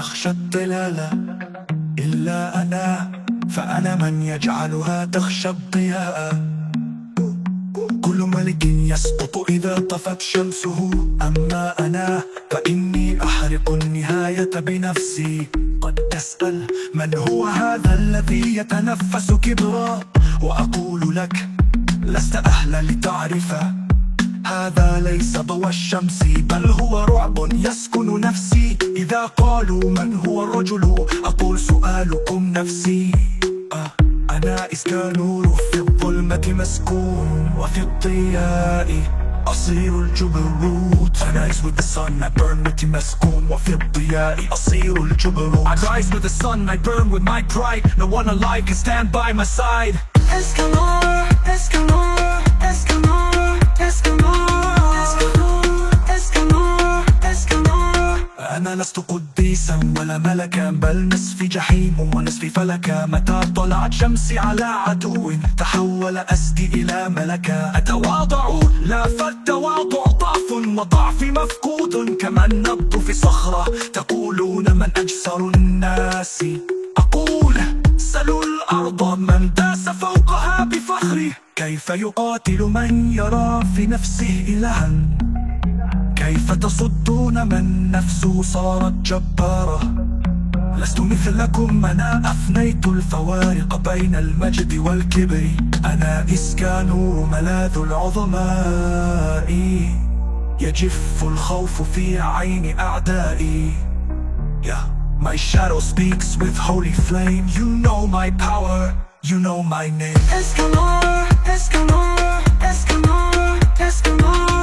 يخشى الظلال إلا أنا فأنا من يجعلها تخشى الضياء. كل ملك يسقط إذا طفت شمسه. أما أنا فإني أحرق النهاية بنفسي. قد تسأل من هو هذا الذي يتنفس كبرا؟ وأقول لك لست أهلا لتعرفه. هذا ليس ضوء الشمس بل هو رعب إذا قالوا من هو الرجل أقول سؤالكم نفسي آه أنا إسكانور في الظلمة مسكون وفي الضياء أصير الجبروت I rise with the sun, I burn with مسكون وفي الضياء أصير الجبروت I rise with the sun, I burn with my pride No one alive can stand by my side Escanor, Escanor, أنا لست قديسا ولا ملكا بل نصفي جحيم ونصفي فلكا. متى طلعت شمسي على عدو؟ تحول أسدي إلى ملكا. أتواضع؟ لا فالتواضع ضعف وضعفي مفقود. كما النبض في صخرة تقولون من أجسر الناس؟ أقول سلوا الأرض من داس فوقها بفخري كيف يقاتل من يرى في نفسه إلها؟ كيف تصدون من نفسه صارت جبارة؟ لست مثلكم أنا أفنيت الفوارق بين المجد والكبر. أنا إسكانور ملاذ العظماء. يجف الخوف في عين أعدائي. Yeah, my shadow speaks with holy flame. You know my power, you know my name. Escanor, Escanor, Escanor, Escanor,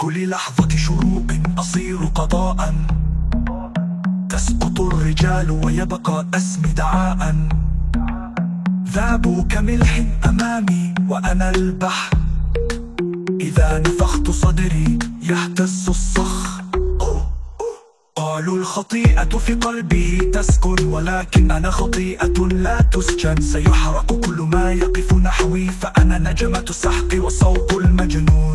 كل لحظة شروق أصير قضاء. تسقط الرجال ويبقى اسمي دعاء. ذابوا كملح أمامي وأنا البحر. إذا نفخت صدري يهتز الصخر قالوا الخطيئة في قلبه تسكن ولكن أنا خطيئة لا تسجن. سيحرق كل ما يقف نحوي فأنا نجمة السحق وصوت المجنون.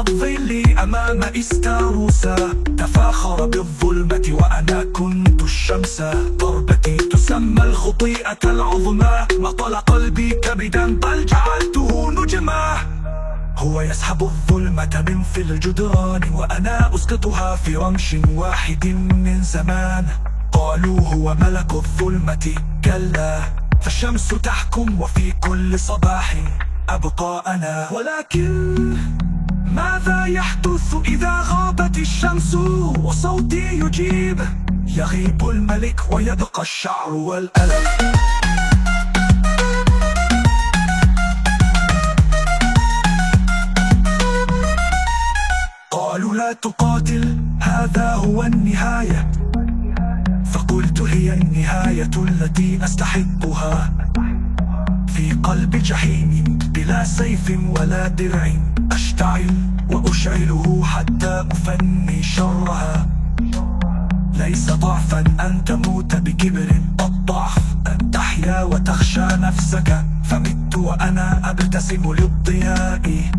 الظل أمام إستاروسا. تفاخر بالظلمة وأنا كنت الشمس. ضربتي تسمى الخطيئة العظمى. مطل قلبي كبدا بل جعلته نجما. هو يسحب الظلمة من في الجدران وأنا أسقطها في رمش واحد من زمان. قالوا هو ملك الظلمة. كلا فالشمس تحكم وفي كل صباح أبقى أنا ولكن ماذا يحدث إذا غابت الشمس؟ وصوتي يجيب. يغيب الملك ويبقى الشعر والألم. قالوا لا تقاتل هذا هو النهاية. فقلت هي النهاية التي أستحقها في قلب جحيم بلا سيف ولا درع. أشتعل وأشعله حتى أفني شرها. ليس ضعفا أن تموت بكبر. الضعف أن تحيا وتخشى نفسك. فمت وأنا أبتسم للضياء.